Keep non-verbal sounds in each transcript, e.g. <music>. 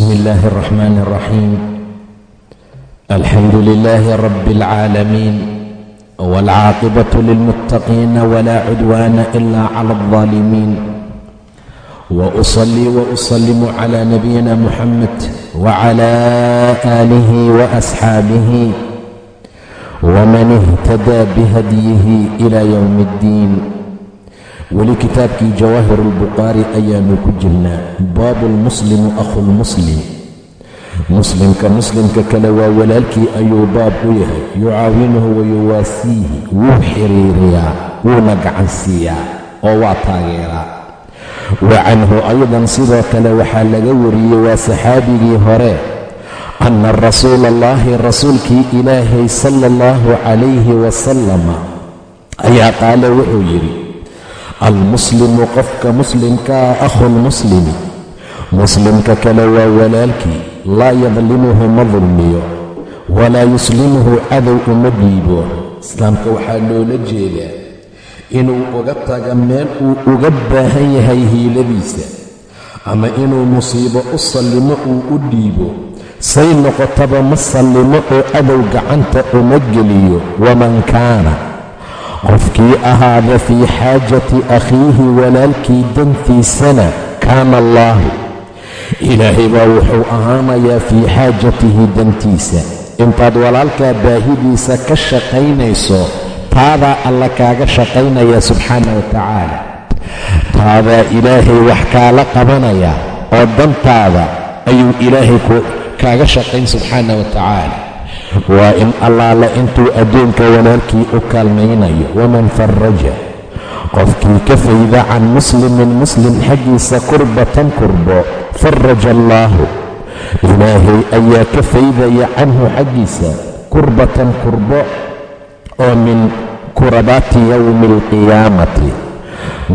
بسم الله الرحمن الرحيم الحمد لله رب العالمين والعاقبة للمتقين ولا عدوان إلا على الظالمين وأصلي وأسلم على نبينا محمد وعلى آله وأصحابه ومن اهتدى بهديه إلى يوم الدين weli kitaabkii jawaahir albukhaari ayaanu ku jirnaa. Baabu lmuslimu akhulmuslim muslimka muslimka kale waa walaalkii ayuu baab u yahay. Yucaawinuhu wayuwaasiihi wuu xiriiriyaa wuuna gacan siiyaa oo waa taageeraa. Wa canhu aydan sidoo kale waxaa laga wariyey waa saxaabigii hore anna rasuula allaahi rasuulkii ilaahay sala allahu calayhi wasalama ayaa qaale wuxuu yidhi almuslimu qofka muslimkaa akhulmuslimi muslimka kale waa walaalkii. Laa yadlimuhu ma dulmiyo walaa yuslimuhu cadow uma dhiibo. Islaamka waxaa loola jeedaa inuu uga taga meel uu uga baahan yahay hiiladiisa ama inuu musiibo u sallimo uu u dhiibo. Say noqotaba ma sallimo oo cadow gacanta uma geliyo. Waman kaana qofkii ahaada fii xaajati akhiihi walaalkii dantiisana kaana allaahu. Ilaahay baa wuxuu ahaanayaa fii xaajatihi dantiisa. Intaad walaalkaa baahidiisa ka shaqaynayso taadaa alla kaaga shaqaynaya subxaana wa tacaala. Taadaa ilaahay wax kaala qabanaya oo dantaada ayuu ilaahay kaaga shaqayn subxaana wa tacaala waa in allaala intuu adduunka walaalkii u kaalmaynayo waman faraja qofkii ka fayda can muslimin muslim xaggiisa kurbatan kurbo faraja allaahu. Ilaahay ayaa ka faydaya canhu xaggiisa kurbatan kurbo oo min kurabaati yowmi alqiyaamati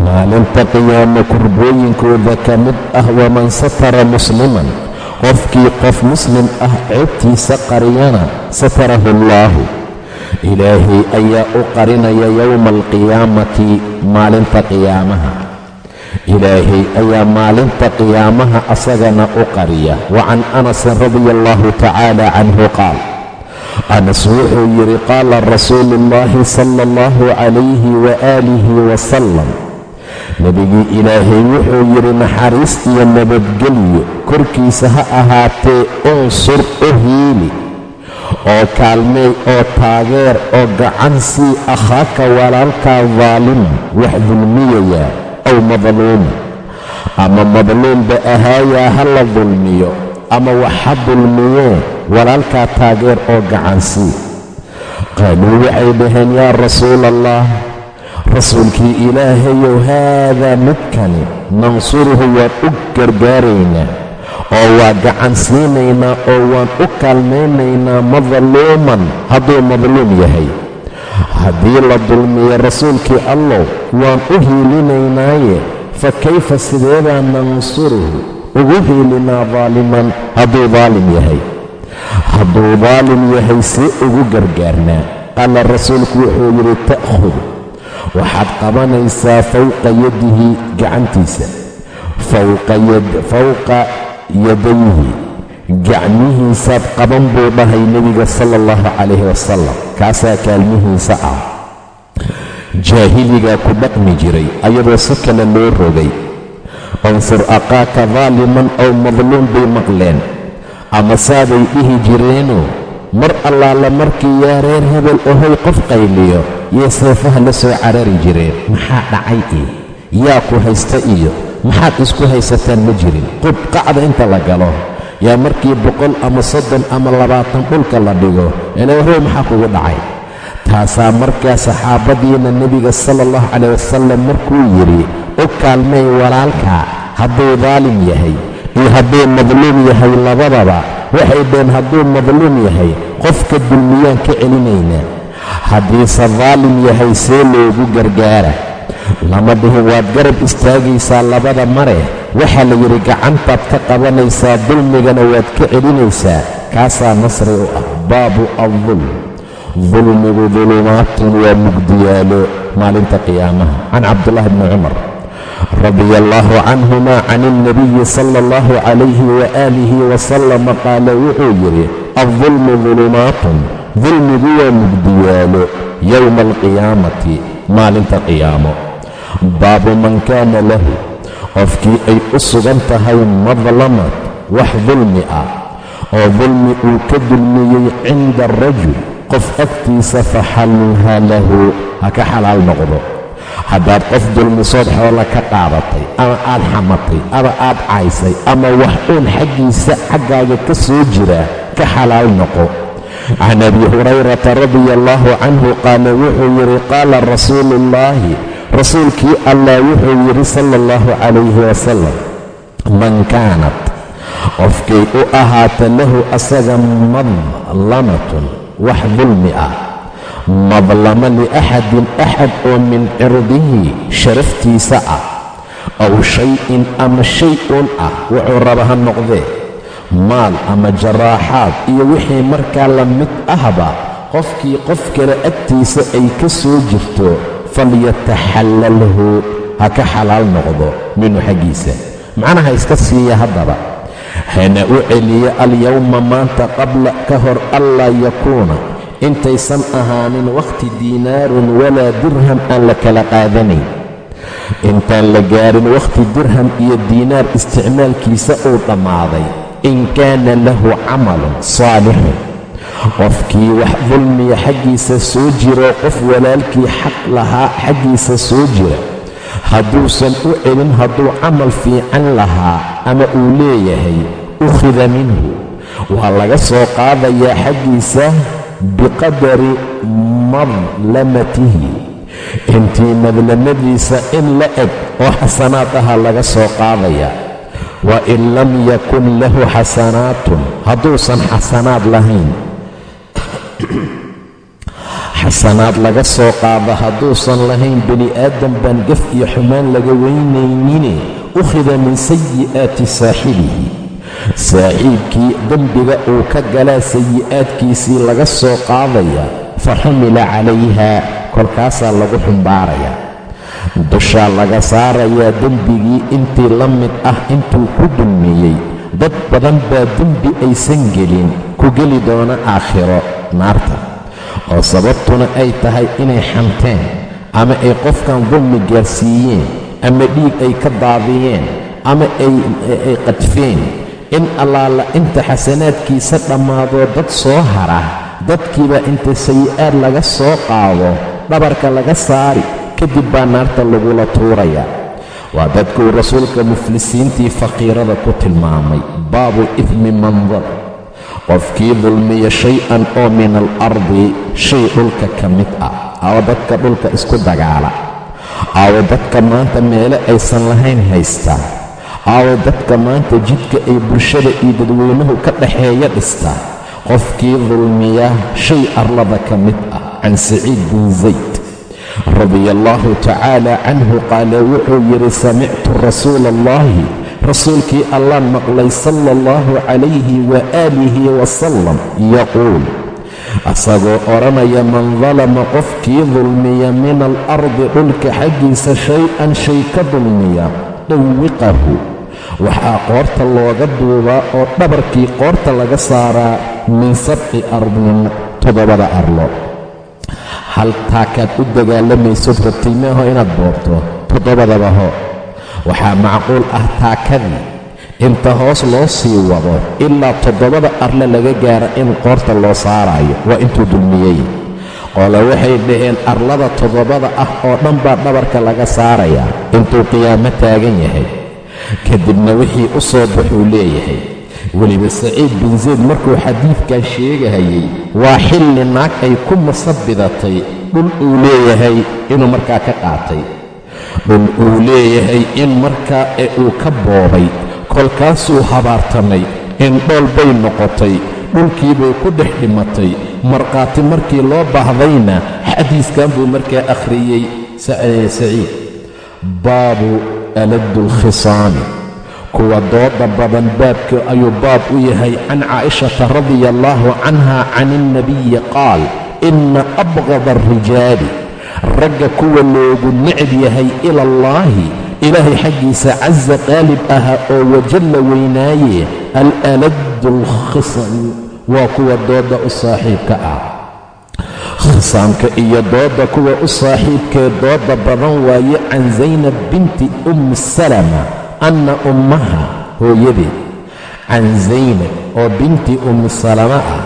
maalinta qiyaamo kurbooyinkooda ka mid ah waman satara musliman qofkii qof muslim ah ceebtiisa qariyana satarahu allaahu ilaahay ayaa u qarinaya yowma alqiyaamati maalinta qiyaamaha. Ilaahay ayaa maalinta qiyaamaha asagana u qariya. Wa can anasin radia allahu tacaala canhu qaal anas wuxuu yidhi qaala rasuulu ullaahi sala allahu calayhi waaalihi wasalam nebigii ilaahay wuxuu yidhi naxariis iyo nabadgelyo korkiisa ha ahaatee unsur u hiili oo kaalmeey oo taageer oo gacan sii akhaaka walaalkaa daaliman wax dulmiyayaa aw madluuma ama madluumba ahaayaa ha la dulmiyo ama wax ha dulmiyee walaalkaa taageer oo gacan sii. Qaaluu waxay dhaheen yaa rasuula allah rasuulkii ilaahayow haadaa midkani nansuruhu waan u gargaaraynaa oo waa gacan siinaynaa oo waan u kaalmaynaynaa madluuman. Hadduu madluum yahay haddii la dulmiyo rasuulkii allow waan u hiilinaynaaye. Fa kayfa sideebaa nansuruhu ugu hiilinaa daaliman? Hadduu daalim yahay hadduu daalim yahay see ugu gargaarnaa. Qaala rasuulku wuxuu yidhi ta'khud waxaad qabanaysaa fowqa yadihi gacantiisa. Fowqa yadayhi. Gacmihiisaad qaban buu dhahay nebiga sala allahu calayhi wasalam kaasaa kaalmihiisa ah. Jaahiligaa ku dhaqmi jiray ayadoo si kale loo rogay unsur aqaaka daaliman ow madluum bay maqleen. Ama saaday dhihi jireenoo? Mar allaala markii yaa reer hebel ohoy qof qayliyo yay seefaha la soo carari jireen maxaa dhacay iyo? Yaa ku haysta iyo? Maxaad isku haysataan ma jirin. Qub qacda inta la galo. Yaa markii boqol ama soddon ama labaatan dhulka la dhigo elehrow maxaa kugu dhacay? Taasaa markaa saxaabadiina nebiga sala allahu calayh wasalam markuu yidhi u kaalmay walaalka hadduu daalim yahay iyo hadduu madluum yahay labadaba waxay dhaheen hadduu madluum yahay qofka dulmiyaan ka celinaynaa haddiise daalim yahay see loogu gargaara lama dhihin waad garab istaagaysaa labada mare. Waxaa la yidhi gacantaad ka qabanaysaa dulmigana waad ka celinaysaa. Kaasaa nasri u ah baabu aldulm dulmigu dulumaatun waa mugdiyaalo maalinta qiyaamaha. Can cabdullaahi bni cumar radia allaahu canhuma can ilnabiyi sala allahu calayhi waaalihi wasalama qaala wuxuu yidhi aldulmu dulumaatun dulmigu waa mugdiyaalo yowma alqiyaamati maalinta qiyaamo. Baabu man kaana lahu qofkii ay u sugan tahay madlamad wax dulmi ah oo dulmi uu ka dulmiyey cinda arajul qof agtiisa faxalha lahu ha ka xalaal noqdo. Haddaad qof dulmisood xoola ka qaadatay ama aad xamatay ama aad caysay ama wax uun xaggiisa xaggaaga ka soo jira ka xalaal noqo can abi hurayrata radia allaahu canhu qaala wuxuu yidhi qaala rasuulu ullaahi rasuulkii allah wuxuu yidhi sala allahu calayhi wasalam man kaanat qofkay u ahaata lahu asaga madlamatun wax dulmi ah madlamo liaxadin axad oo min cirdihi sharaftiisa ah aw shay-in ama shay uun ah wuxuu raba ha noqdee maal ama jaraaxaad iyo wixii markaa la mid ahba qofkii qof kale agtiisa ay ka soo jirto falyataxallalhu ha ka xalaal noqdo minhu xaggiisa. Macnaha iska siiya haddaba hana u celiyo alyowma maanta qabla ka hor allaa yakuuna intaysan ahaanin wakhti diinaarun walaa dirham aan la kala qaadanayn. Intaan la gaarin wakhti dirham iyo diinaar isticmaalkiisa uu dhammaaday in kaana lahu camalun saalixun qofkii wax dulmiya xaggiisa soo jiro qof walaalkii xaq lahaa xaggiisa soo jira. Hadduusan u celin hadduu camal fiican lahaa ama uu leeyahay ukhida minhu. Waa laga soo qaadayaa xaggiisa biqadari madlamatihi. Intii madlamadiisa in la eg oo xasanaad aha laga soo qaadayaa wa in lam yakun lahu xasanaatun hadduusan xasanaad lahayn xasanaad laga soo qaado hadduusan lahayn bani aadam gaf iyo xumaan laga weynaynine ukhida min sayi'aati saaxibihi saaxiibkii dembiga uu ka galaa sayi'aadkiisii laga soo qaadaya fa xumila calayha kolkaasaa lagu xumbaarayaa dushaa laga saarayaa dembigii intii la mid ah intuu ku dulmiyey. Dad badan baa dembi aysan gelin ku geli doona aakhiro naarta oo sababtuna ay tahay inay xanteen ama ay qofkan dulmi gaarsiiyeen ama dhiig ay ka daadiyeen ama ay qadfeen. In allaala inta xasanaadkiisa dhammaadoo dad soo hara dadkiibaa inta sayi'aad laga soo qaado dhabarka laga saari kadib baa naarta lagula tuurayaa waa dadkuu rasuulka muflisiintii faqiirada ku tilmaamay baabu ifmi mandar qofkii dulmiya shay-an oo min alardi shay dhulka ka mid ah. Awo dadka dhulka isku dagaala. Awo dadka maanta meele aysan lahayn haysta. Awo dadka maanta jidka ay bulshada iyo dadweynuhu ka dhaxeeya dhista. Qofkii dulmiya shay arlada ka mid ah can saciid bin zayd radia allaahu tacaala canhu qaala wuxuu yidhi samictu rasuula allahi rasuulkii allaan maqlay sala allahu calayhi waaalihi wasalam yaquul asagoo odhanaya man dalama qofkii dulmiya min alardi dhulka xaggiisa shay-an shay ka dulmiya dawiqahu waxaa qoorta looga duubaa oo dhabarkii qoorta laga saaraa min sabci ardin toddobada arlo hal taakaad u dagaalamaysood rabtay maaho inaad boobto toddobadaba ho. Waxaa macquul ah taakadii inta hoos loo sii wado ilaa toddobada arle laga gaara in qoorta loo saaraayo. Waa intuu dulmiyey. Qole waxay dhaheen arlada toddobada ah oo dhan baa dhabarka laga saarayaa. Intuu qiyaamo taagan yahay kadibna wixii u soo baxuu leeyahay weliba saciid bin zayd markuu xadiidkan sheegahayey waa xilli naag ay ku masabidatay dhul uu leeyahay inuu markaa ka qaatay. Dhul uu leeyahay in markaa ee uu ka boobay. Kolkaasuu habaartamay in dhool bay noqotay. Dhulkiibay ku dhex dhimatay. Markhaati markii loo baahdayna xadiiskan buu markaa akhriyey saciid. Baabu aladdu alkhisaami kuwa dooda badan baabka ayuu baab u yahay can caa'ishata radia allaahu canha can ilnabiyi qaal inna abqada alrijaali ragga kuwa loogu necb yahay ila allaahi ilaahay xaggiisa casa qaalib ahaa oo wajalla weynaaye al-aladdu alkhisam waa kuwa dooda u saaxiibka ah. Khisaamka iyo dooda kuwa u saaxiibkee dooda badan waaye can zaynab binti ummi salama anna ummaha hooyadeed can zaynab oo binti ummi salama ah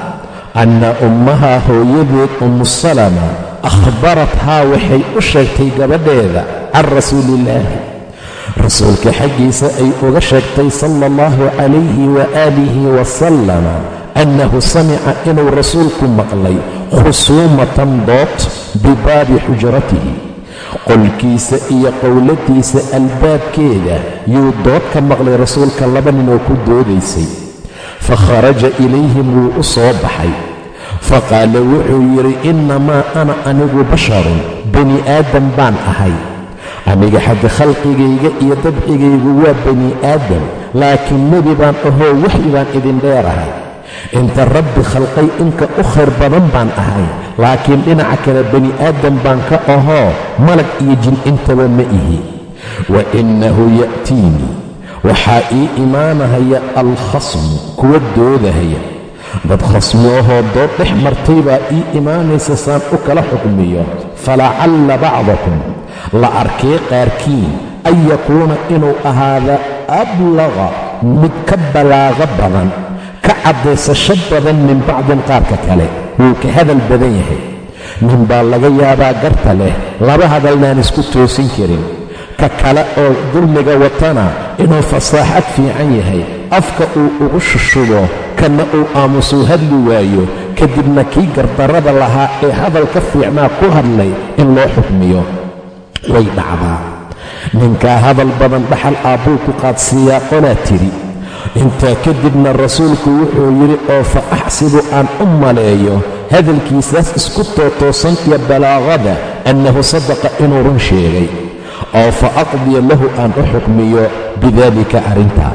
anna ummaha hooyadeed ummu salama akhbarathaa waxay u sheegtay gabadheeda can rasuuliillaahi rasuulka xaggiisa ay uga sheegtay sala allahu calayhi waaalihi wasalama annahu samica inuu rasuulku maqlay khusuumatan dood bibaabi xujratihi qolkiisa iyo qowladiisa albaabkeeda yuu dood ka maqlay rasuulka laba nin oo ku doodaysay. Fa kharaja ilayhim wuu u soo baxay. Fa qaala wuxuu yidhi innamaa ana anigu basharun bani aadam baan ahay. Aniga xagga khalqigayga iyo dabcigaygu waa bani aadam laakiin nebi baan ahoo waxyi baan idin dheerahay. Inta rabbi khalqay inka u khayr badan baan ahay laakiin dhinaca kale bani aadam baan ka ahoo malag iyo jin intaba ma ihi. Wa innahu ya'tiinii waxaa ii imaanahaya alkhasmu kuwa doodahaya. Dad khasmi ahoo dood dhex martay baa ii imaanaysa saan u kala xukmiyo. Falacalla bacdakum la arkee qaarkiin an yakuuna inuu ahaada ablaqa mid ka balaaqo badan ka caddaysasho badan min bacdin qaarka kale wuu ka hadal badan yahay. Nin baa laga yaabaa garta leh laba hadalnaan isku toosin karin. Ka kale oo dulmiga watana inuu fasaaxad fiican yahay afka uu ugu shushubo kana uu aamusuu hadli waayo kadibna kii gardarrada lahaa ee hadalka fiicnaa ku hadlay in loo xukmiyo. Way dhacdaa. Ninkaa hadal badan dhaxal aabbuu ku qaadsiiyaa qolaa tidhi intaa kadibna rasuulku wuxuu yidhi oo fa axsibu aan u maleeyo hadalkiisaas isku tootoosan iyo balaaqada annahu sadaqa inuu run sheegay. Oo fa aqdiya lahu aan u xukmiyo bidaalika arrintaa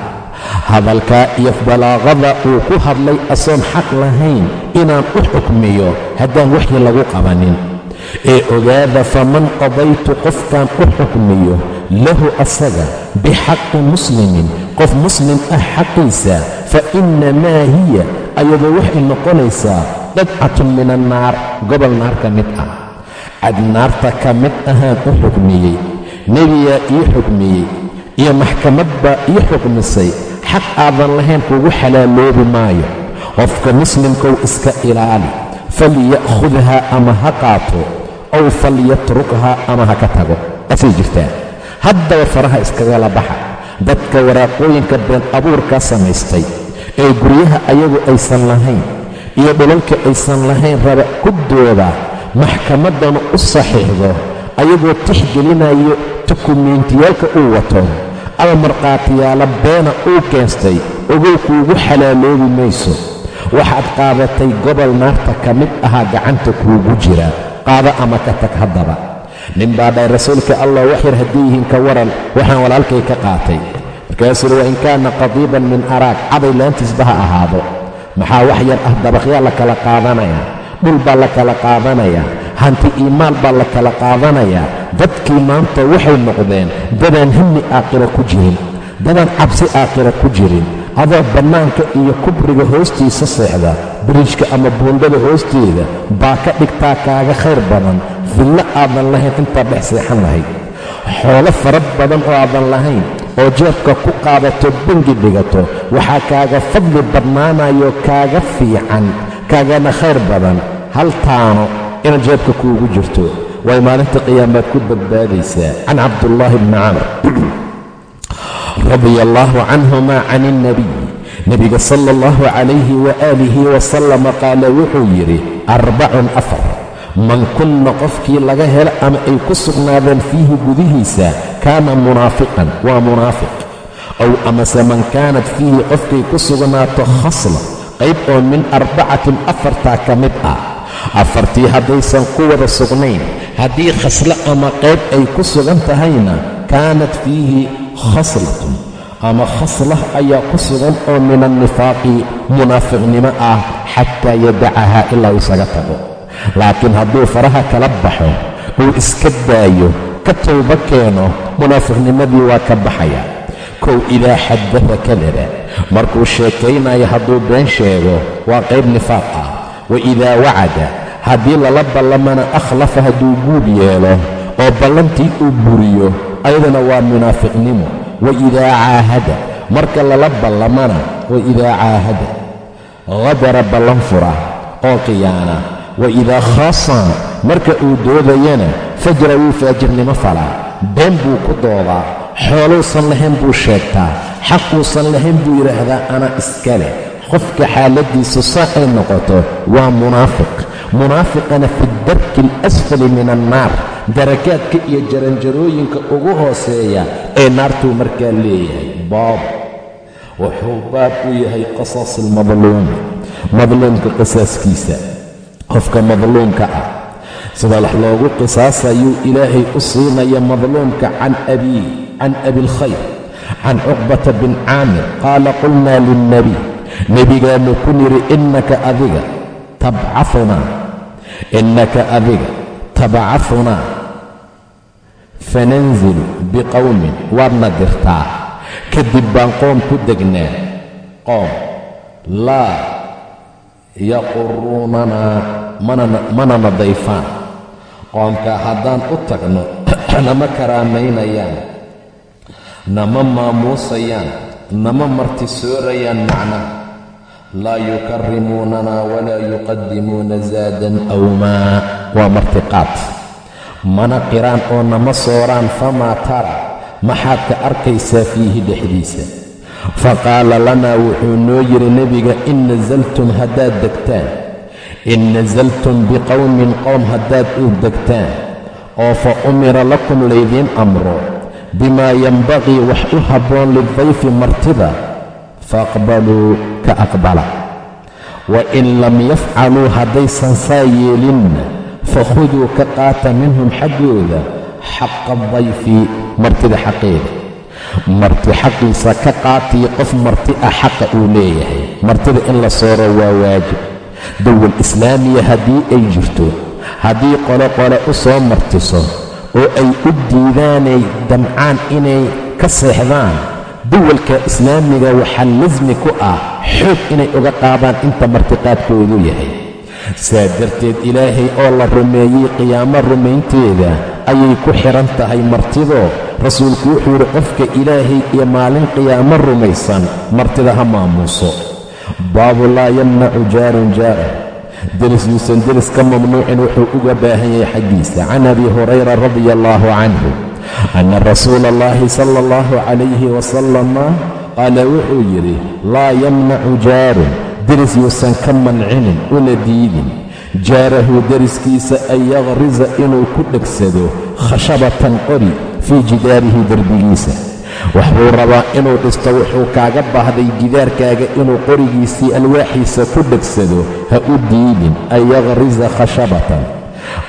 hadalkaa iyo balaaqada uu ku hadlay asoon xaq lahayn inaan u xukmiyo haddaan waxyi lagu qabanin. Ee ogaada faman qadaytu qofkaan u xukmiyo lahu asaga bixaqi muslimin qof muslim ah xaqiisa fa innamaa hiya ayadoo waxay noqonaysaa dabcatun min annaar gobol naar ka mid ah. Cad naarta ka mid ahaan u xukmiyey nebiyaa ii xukmiyey iyo maxkamad baa ii xukmisay xaq aadan lahayn kugu xalaaloobi maayo. Qofka muslimkow iska ilaali falya'khudhaa ama ha qaato ow falyatrukhaa ama ha ka tago. Asay jirtaa. Haddaba faraha iskagala baxa dadka waraaqooyinka been abuurkaa samaystay ee guryaha ayagu aysan lahayn iyo dhulalka aysan lahayn raba ku dooda maxkamaddanu u saxiixdo ayagoo tixgelinayo dukumeentiyaalka uu wato. Ama markhaatiyaalo beena uu keenstay ogow kuugu xalaaloobi mayso. Waxaad qaadatay gobol naarta ka mid ahaa gacanta kuugu jira. Qaado ama ka tag haddaba nin baa dhahay rasuulka allah wax yar haddii yihiin ka waran waxaan walaalkay ka qaatay. Markaasuu uhi wa in kaana qadiiban min araag caday laantiisba ha ahaado. Maxaa wax yar ah dabaqyaa la kala qaadanayaa? Dhul baa la kala qaadanayaa? Hanti iimaal baa la kala qaadanayaa? Dadkii maanta waxay noqdeen dadaan hammi aakhira ku jirin dadaan cabsi aakhira ku jirin adoo bannaanka iyo kubriga hoostiisa seexda biriijka ama buundada hoosteeda baa ka dhigtaa kaaga khayr badan fillo aadan lahayn intaad dhex seexan lahayd xoolo fara badan oo aadan lahayn oo jeebka ku qaadato bangi dhigato waxaa kaaga fadli badnaanayo kaaga fiican kaagana khayr badan. Hal taano inaad jeebka kuugu jirto. Way maalinta qiyaamaad ku badbaadaysaa. Can cabdullaahi bni camr <clears throat> radia allaahu canhuma can ilnabiy nebiga sala allahu calayhi waaalihi wasalama qaala wuxuu yidhi arbacun afar. Man kunna qofkii laga helo ama ay ku sugnaadeen fiihi gudihiisa kaana munaafiqan. Waa munaafiq. Ow amase man kaanat fiihi qofkay ku sugnaato khasla qayb oo min arbacatin afartaa ka mid ah. Afartii haddaysan ku wada sugnayn haddii khaslo ama qayb ay ku sugan tahayna kaanat fiihi khaslatun ama khaslah ayaa ku sugan oo min annifaaqi munaafiqnimo ah xataa yadacahaa ilaa isaga tago. Laakiin hadduu faraha kala baxo uu iska daayo ka towba keeno munaafiqnimadii waa ka baxaya. Kow idaa xadada kadaba markuu sheekaynayo hadduu been sheego waa qayb nifaaq ah. Wa idaa wacada haddii lala ballamana akhlafa hadduu guud yeelo oo ballantii uu buriyo ayadana waa munaafiqnimo. Wa idaa caahada. Marka lala ballamana wa idaa caahada. Qadara ballan fura oo khiyaana wa idaa khaasana marka uu doodayana fajra wuu faajirnimo falaa. Been buu ku doodaa xooluusan lahayn buu sheegtaa. Xaquusan lahayn buu yidhaahdaa ana iska leh qofka xaaladiisu saa ay noqoto waa munaafiq. Munaafiqana fi darki alasfali min annaar darakaadka iyo jaranjarooyinka ugu hooseeya ee naartuu markaa leeyahay baab. Wuxuu baab u yahay qasas almadluumi madluumka qisaaskiisa qofka madluumka ah sida wax loogu qisaasayuu ilaahay u siinaya madluumka can abii can abiilkhayr can cuqbata bin caamir qaala qulnaa lilnebiy nebigaannu ku nidhi innaka adiga tabcaunaa innaka adiga tabcahunaa fananzilu biqowmin waadna dirtaa kadib baan qoom ku degnaa. Qoom laa yaquruunanaa mana nadayfaan qoomkaa haddaan u tagno <clears throat> nama karaamaynayaan nama maamuusayaan nama martisoorayaan macnaha laa yukarimuunana walaa yuqadimuuna zaadan aw maa waa martiqaad. Mana qiraan oo nama sooraan famaa tara. Maxaad ka arkaysaa fiihi dhexdiisa. Faqaala lanaa wuxuu noo yidhi nebiga in nasaltum haddaad degtaan. In nasaltum biqowmin qowm haddaad u degtaan. Oo fa umira lakum laydiin amro. Bimaa yenbaqii wax u habboon lidayfi martida faaqbaluu ka aqbala. Wa in lam yafcaluu haddaysan saa yeelinna fakhuduu ka qaata minhum xaggooda xaqa dayfi martida xaqeeda. Marti xaqiisa ka qaatii qof marti ah xaqa uu leeyahay. Martida in la sooro waa waajib. Dowal islaamiya haddii ay jirto haddii qole qole u soo martiso oo ay u diidaanay damcaan inay ka seexdaan duwalka islaamiga waxaa lasmi ku ah xoog inay uga qaadaan inta martiqaadkoodu yahay. Saa darteed ilaahay oo la rumeeyey qiyaamo rumaynteeda ayay ku xidhan tahay martidoo rasuulku wuxuu yidhi qofka ilaahay iyo maalin qiyaamo rumaysan martida ha maamuuso. Baabu laa yamnacu jaarun jaara deris yuusan deris ka mamnuucin wuxuu uga baahan yahay xaggiisa. Can abi hurayra radia allaahu canhu anna rasuula allahi sala allahu calayhi wasalama qaala wuxuu yidhi laa yamnacu jaarun deris yuusan ka mancinin una diidin jaarahu deriskiisa an yaqrisa inuu ku dhegsado khashabatan qori fii jidaarihi derbigiisa waxbuu rabaa inuu dhisto wuxuu kaaga baahday gidaarkaaga inuu qorigiisii alwaaxiisa ku dhegsado ha u diidin an yaqrisa khashabatan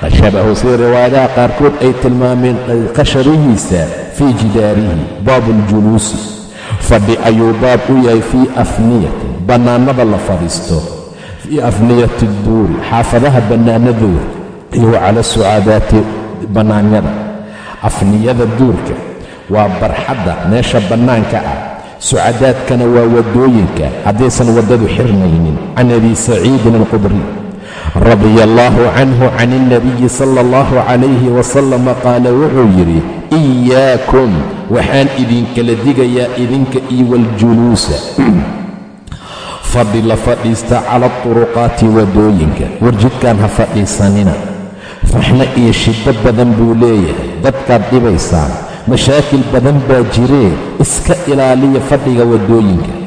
khashabahu sida riwaayadaha qaarkood ay tilmaameen khashabihiisa fii jidaarihi baabu aljuluusi fadhi ayuu baab u yahay fii afniyatin bannaanada la fadhiisto fii afniyati duuri xaafadaha bannaanadooda iyo cala sucaadaati bannaanyada afniyada duurka waa barxadda meesha bannaanka ah sucadaadkana waa waddooyinka haddaysan waddadu xirmaynin can abi saciidin alqudri radia allaahu canhu can ilnabiyi sala allahu calayhi wasalama qaala wuxuu yidhi iyaakum. Waxaan idinkala digayaa idinka iyo waljuluusa <clears throat> fadhi la fadhiista cala turuqaati waddooyinka warjidkaan ha fadhiisanina. Faxno iyo shiddo badan buu leeyahay. Dadkaad dhibaysaan. Mashaakil badan baa jiree. Iska ilaaliya fadhiga waddooyinka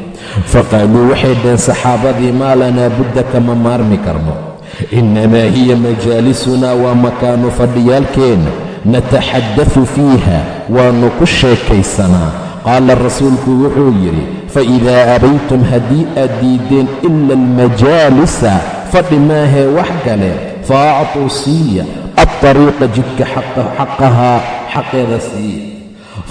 faqaaluu waxay dhaheen saxaabadii maa lanaa budda kama maarmi karno innamaa hiya majaalisunaa waa makaanu fadhiyaalkeenna nataxaddafu fiiha waannu ku sheekaysanaa qaala rasuulku wuxuu yidhi faidaa abaytum haddii aad diiddeen ila almajaalisa fadhi maahee wax kale fa actuu siiya altariiqa jidka xaqahaa xaqeeda siiya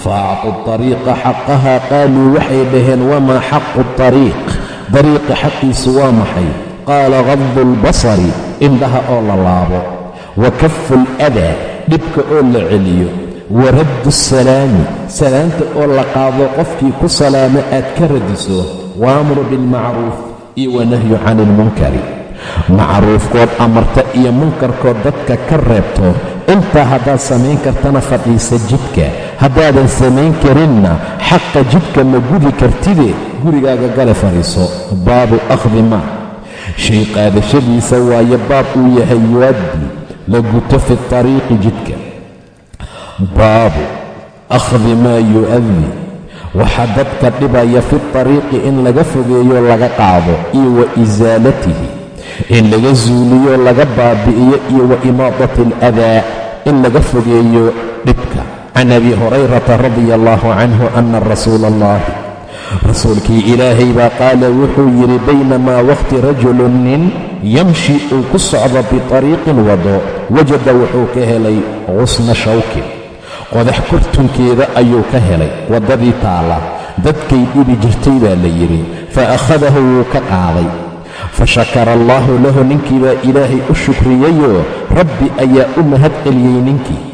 fa actuu ariiqa xaqahaa qaaluu waxay dhaheen wamaa xaqu tariiq dariiqa xaqiisu waa maxay qaala qadu albasari indhaha oo la laabo wa kafu aladaa dhibka oo la celiyo wa raddu salaami salaanta oo la qaado qofkii ku salaamo aad ka radiso waamru bilmacruuf iyo wanahyu cani ilmunkari macruufkood amarta iyo munkarkood dadka ka reebto intaa haddaad samayn kartana fadhiisa jidka haddaadan samayn karinna xaqa jidka ma gudi kartide gurigaaga gale fadhiiso baabu akhdi maa shay qaadashadiisa waayo baab uu yahay yuaddi la guto fi tariiqi jidka. Baabu akhdi maa yu'addi. Waxaa dadka dhibaya fi tariiqi in laga fogeeyo laga qaado iyo wa isaalatihi in laga zuuliyo laga baabi'iyo iyo wa imaadati aladaa in laga fogeeyo dhibka. Can abi hurayrata radia allahu canhu ana rasuula allahi rasuulkii ilaahay baa qaala wuxuu yidhi baynamaa waqti rajulun nin yamshi uu ku socdo bitariiqin wado wajada wuxuu ka helay qusna shawkin qodax kortunkeeda ayuu ka helay waddadii taalla dadkay dhibi jirtay baa la yidhi fa akhadahu wuu ka qaaday. Fa shakara allaahu lahu ninkii baa ilaahay u shukriyeyoo rabbi ayaa u mahad celiyey ninkii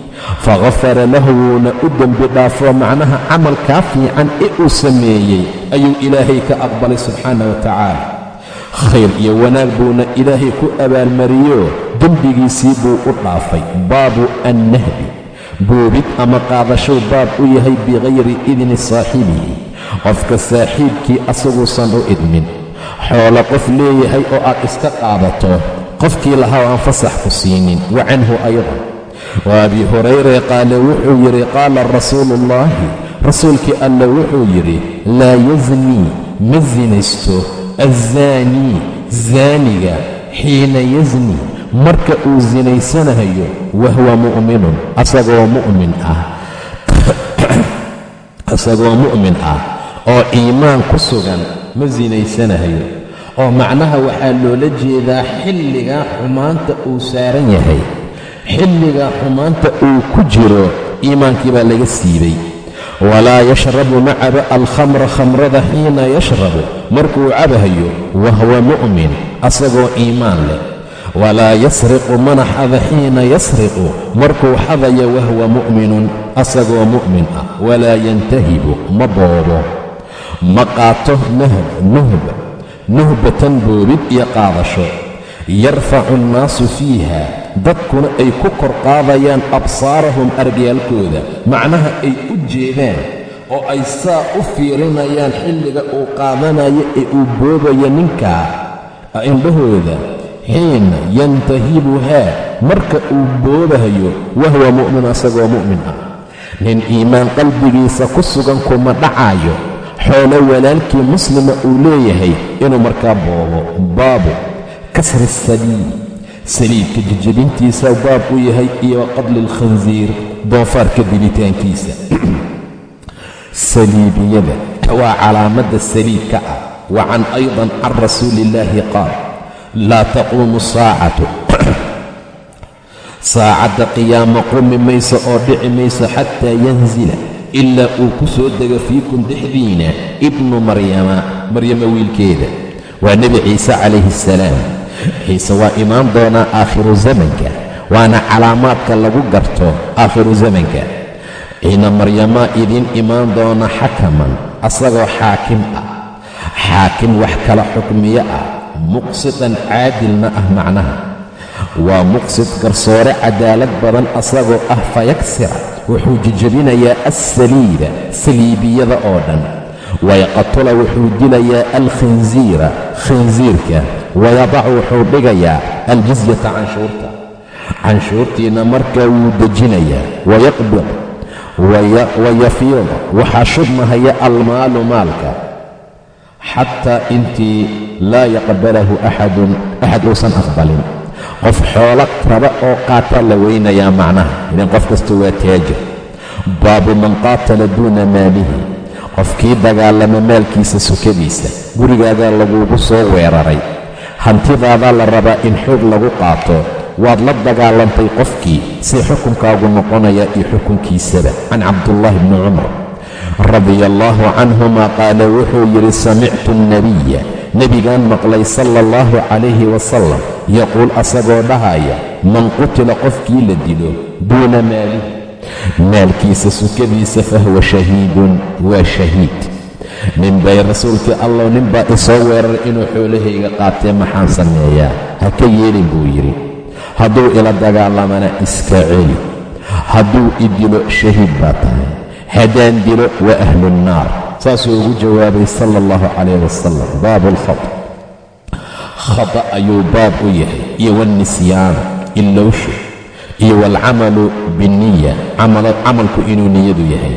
faghafara lahu wuuna u dembi dhaafoo macnaha camalkaa fiican ee uu sameeyey ayuu ilaahay ka aqbalay subxaana wa tacaala khayr iyo wanaag buuna ilaahay ku abaalmariyoo dembigiisii buu u dhaafay baabu annahbi boobid ama qaadashuu baab u yahay bikayri idni saaxibihi qofka saaxiibkii asaguusan u idmin xoolo qof leeyahay oo aad iska qaadato qofkii lahaa aan fasax ku siinin wa canhu aydan wa abi hurayre qaale wuxuu yidhi qaala rasuulu ullaahi rasuulkii alle wuxuu yidhi laa yaznii ma sinaysto azzaanii zaaniga xiina yazni. Marka uu sinaysanahayo wahuwa mu'minun. Asagoo mu'min ah. <coughs> Asagoo mu'min ah oo iimaan ku sugan ma sinaysanahayo oo macnaha waxaa loola jeedaa xilligaa xumaanta uu saaran yahay xilligaa xumaanta uu ku jiro iimaankii baa laga siibay. Walaa yashrabu ma cabo alkhamra khamrada xiina yashrabu. Markuu cabahayo wahuwa mu'min asagoo iimaan leh. Walaa yasriqu mana xada xiina yasriqu. Markuu xadaya wahuwa mu'minun asagoo mu'min ah. Walaa yantahibu ma boobo. Ma qaato nuhb. Nuhbatan boobid iyo qaadasho. Yarfacu annaasu fiiha dadkuna ay ku kor qaadayaan absaarahum argyaalkooda. Macnaha ay u jeedaan oo ay saa u fiirinayaan xilliga uu qaadanayo ee uu boobayo ninkaa indhahooda xiina yantahibuhaa marka uu boobahayo wahuwa mu'min asagoo mu'min ah. Nin iimaan qalbigiisa ku sugan kuma dhacaayo. Xoolo walaalkii muslima uu leeyahay inuu markaa boobo. Baabu kasri saliib saliibka jijibintiisa baab u yahay iyo qadli alkhansiir doofaarka dilitaankiisa <clears throat> saliibiyada waa calaamadda saliibka ah. Wa can aydan can rasuuli illaahi qaal laa taquumu saacatu. <clears throat> Saacadda qiyaamo qumi mayso oo dhici mayso xataa yanzila ilaa uu ku soo dego fiikum dhexdiina ibnu maryama maryama wiilkeeda. Waa nebi ciise calayhi assalaam ciise waa imaan doonaa aakhiru zamanka waana calaamaadka lagu garto aakhiru zamanka. Ciina maryamaa idiin imaan doona xakaman asagoo xaakim ah. Xaakim wax kala xukmiyo ah muqsidan caadilna ah macnaha. Waa muqsid garsoore cadaalad badan asagoo ah fayaksira wuxuu jijabinayaa assaliida saliibiyada oo dhan. Wayaqatula wuxuu dilayaa alkhinsiira khinsiirka wayadacu wuxuu dhigayaa aljizyata canshuurta. Canshuurtiina markaa wuu dejinayaa. Wayaqbid wayafiid waxaa shubmahaya almaalu maalka. Xataa intii laa yaqbalahu axadun axad uusan aqbalin. Qof xoolo raba oo qaata la weynayaa macnaha. Idan qof kasta waa taajir baabu man qaatala duuna maalihi. Qofkii dagaalama maalkiisa sukadiisa gurigaadaa lagugu soo weeraray hantidaadaa la rabaa in xoog lagu qaato. Waad la dagaalantay qofkii si xukunkaagu noqonaya iyo xukunkiisaba. Can cabdullaahi bni cumar radia allaahu canhuma qaala wuxuu yidhi samictu alnebiya nebigaan maqlay sala allahu calayhi wasalam yaquul asagoo dhahaya man qutila qofkii la dilo duuna maalihi. Maalkiisa sukadiisa fahuwa shahiidun waa shahiid nin bay rasuulkii allow nin baa isoo weeraray inuu xoolahayga qaatee maxaan sameeyaa? Ha ka yeelin buu yidhi. Hadduu ila dagaalamana iska celi. Hadduu i dilo shahiid baa tahay. Haddaan dilo waa ahlunnaar saasuu ugu jawaabay sala allahu calayh wasalam baabu alkhata khata ayuu baab u yahay iyo wannisyaana ilowsha iyo waalcamalu binniya camalku inuu niyadu yahay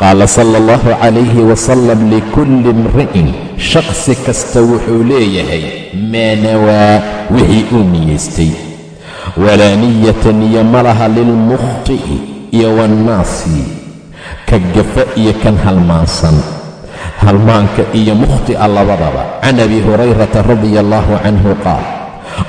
qaala sala allahu calayhi wasalam likulli imri'in shakhsi kasta wuxuu leeyahay maa wixii uu niyaystay walaa niyata niyo ma laha lilmukhti'i iyo waannaasi ka gafa iyo kan halmaansan. Halmaanka iyo mukhti'a labadaba can abi hurayrata radia allahu canhu qaal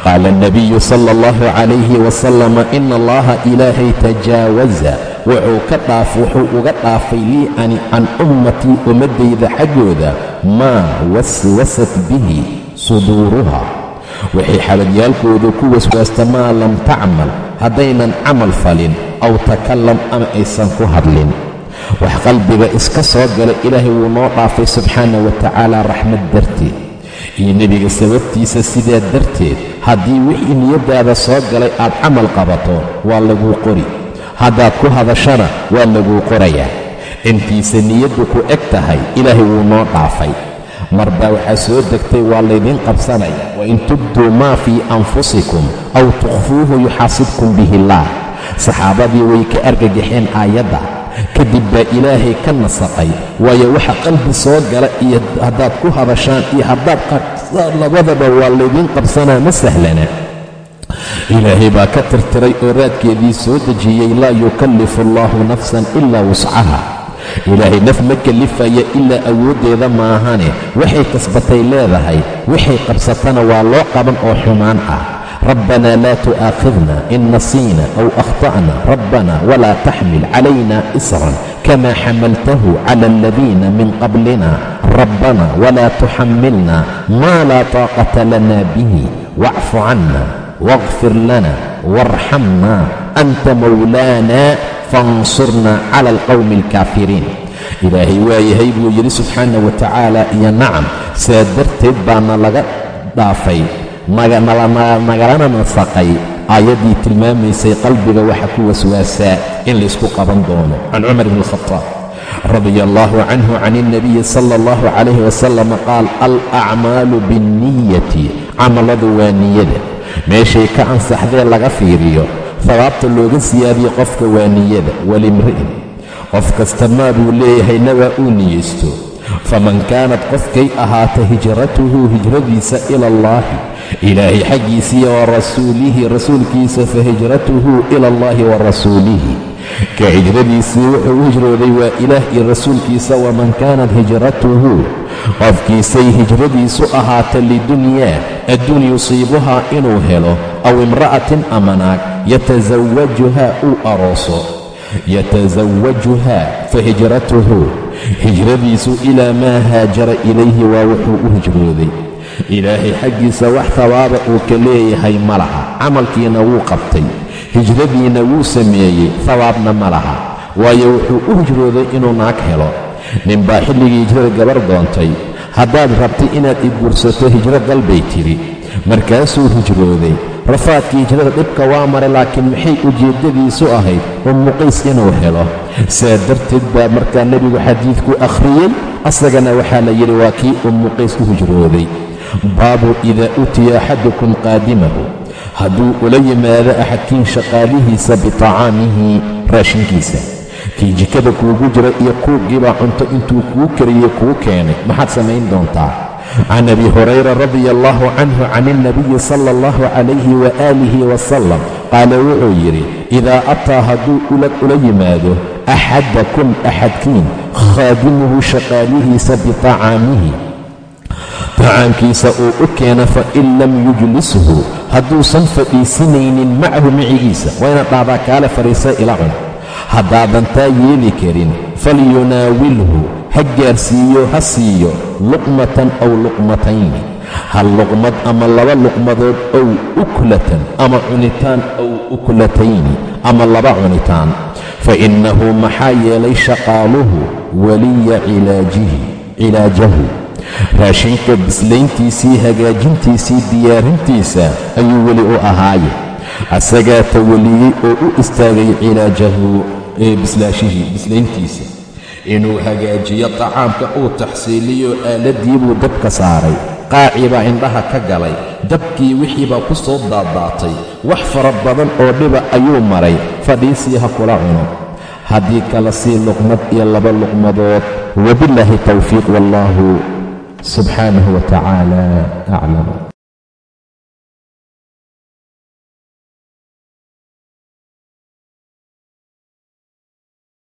qaala alnabiyu sala allahu calayhi wasalama ina allaha ilaahay tajaawaza wuxuu ka dhaaf wuxuu uga dhaafay lii ani can ummatii ummaddayda xaggooda maa waswasat bihi suduuruha. Waxay xabadyaalkooda ku waswaasta maa lam tacmal haddaynan camal falin aw takallam ama aysan ku hadlin. Wax qalbiga iska soo gala ilaahay wuu noo dhaafay subxaana wa tacaala raxmad darteed. Iyo nebiga sababtiisa sidaa darteed haddii wixii niyaddaada soo galay aad camal qabato waa laguu qori haddaad ku hadashana waa laguu qorayaa intiisa niyaddu ku eg tahay ilaahay wuu noo dhaafay. Mar baa waxaa soo degtay waa laydiin qabsanaya. Wain tubduu maa fii anfusikum aw tukhfuuhu yuxaasibkum bihi illaah saxaabadii way ka argagaxeen aayadda. Kadib baa ilaahay ka nasaqay. Waayo waxa qalbi soo gala iyo haddaad ku hadashaan iyo haddaad labadaba waa laydiin qabsanaa ma sahlana ilaahay baa ka tirtiray oo raadkeedii soo dejiyey laa yukallifu allaahu nafsan ilaa wuscaha ilaahay naf ma kallifaya ilaa awooddeeda maahane waxay kasbatay leedahay waxay qabsatana waa loo qaban oo xumaan ah. Rabbanaa laa tu'aakhidna in nasiina aw akhta'na rabbana walaa taxmil calayna isran kama xamaltahu cala aladiina min qablina. Rabbana walaa tuxamilna maa laa taaqata lana bihi wacfu canna واغfir lana وارxamna anta mawlaana faاnsurna clى اlqowmi اlkaafiriin ilaahay waa yahay buu yidhi subxaana wa tacaala iyo nacam saa darteed baana laga dhaafay nagalana nasaqay aayaddii tilmaamaysay qalbiga waxa ku waswaasaa in laysku qaban doono can cumar bn اlkhطaab radia allahu canhu can اlnabiyi sala اllahu calayh wasalam qaal alacmaalu biاnniyati camaladu waa niyada meeshay ka ansaxdee laga fiiriyo. Habaabta looga siyaadiyo qofka waa niyada walimri'in qof kasta maa buu leeyahay nawaa uu niyeysto. Faman kaanat qofkay ahaata hijratuhu hijradiisa ila allaahi ilaahay xaggiisiiyo wa rasuulihi rasuulkiisa fa hijratuhu ila allaahi wa rasuulihi. Ka hijradiisii wuxuu u hijrooday waa ilaah iyo rasuulkiisa waman kaanat hijratuhu qofkiisay hijradiisu ahaata lidunyaa adduun yusiibuhaa inuu helo aw imra'atin ama naag yatasawajuhaa uu arooso. Yatasawajuhaa fa hijratuhu hijradiisu ilaa maa haajara ilayhi waa wuxuu u hijrooday. Ilaahay xaggiisa wax habaaba uu ka leeyahay ma laha camalkiina wuu qabtay hijradiina wuu sameeyey habaabna ma laha waayo wuxuu u hijrooday inuu naag helo. Ninbaa xilligii hijrada gabar doontay haddaad rabtay inaad i guursato hijro galbay tidhi. Markaasuu hijrooday. Rafaadkii hijrada dhibka waa maray laakiin maxay ujeeddadiisu ahayd? Ummu qays inuu helo. Saa darteed baa markaa nebigu xadiidku akhriyey. Asagana waxaa la yidhi waa kii ummu qays u hijrooday. Baabu idaa utiya axadukum qaadimahu. Hadduu ula yimaado axadkiin shaqaalihiisa bitacaamihi raashinkiisa kii jikada kuugu jira iyo kuugiibaa cunto intuu kuu kariyey kuu keenay. Maxaad samayn doontaa? Can abi hurayra radia allahu canhu can ilnabiyi sala allahu calayhi waaalihi wasalam qaala wuxuu yidhi idaa ataa hadduu ula yimaado axadakum axadkiin khaadimuhu shaqaalihiisa bitacaamihi. Tacaamkiisa uu u keena fa in lam yujlishu hadduusan fadhiisinaynin macahu micigiisa. Waa inaad dhahdaa kaale fadhiisa ila cun haddaadan taa yeeli karin. Falyunaawilhu ha gaarsiiyo ha siiyo luqmatan aw luqmatayni hal luqmad ama laba luqmadood ow uklatan ama cunitaan ow uklatayni ama laba cunitaan. Fa innahu maxaa yeelay shaqaaluhu waliya cilaajahu. Raashinka bislayntiisii hagaajintiisii diyaarintiisa ayuu weli u ahaaye asagaa tawaliyey oo u istaagay cilaajahu ee bislaashihii bislayntiisa. Inuu hagaajiyo tacaamka uu taxsiiliyo aaladii buu dabka saaray. Qaacii baa indhaha ka galay. Dabkii wixii baa ku soo daaddaatay wax fara badan oo dhiba ayuu maray. Fadhiisii ha kula cuno. Haddii kala sii luqmad iyo laba luqmadood wabillaahi tawfiiq wallaahu subxaanahu wa tacaala aclam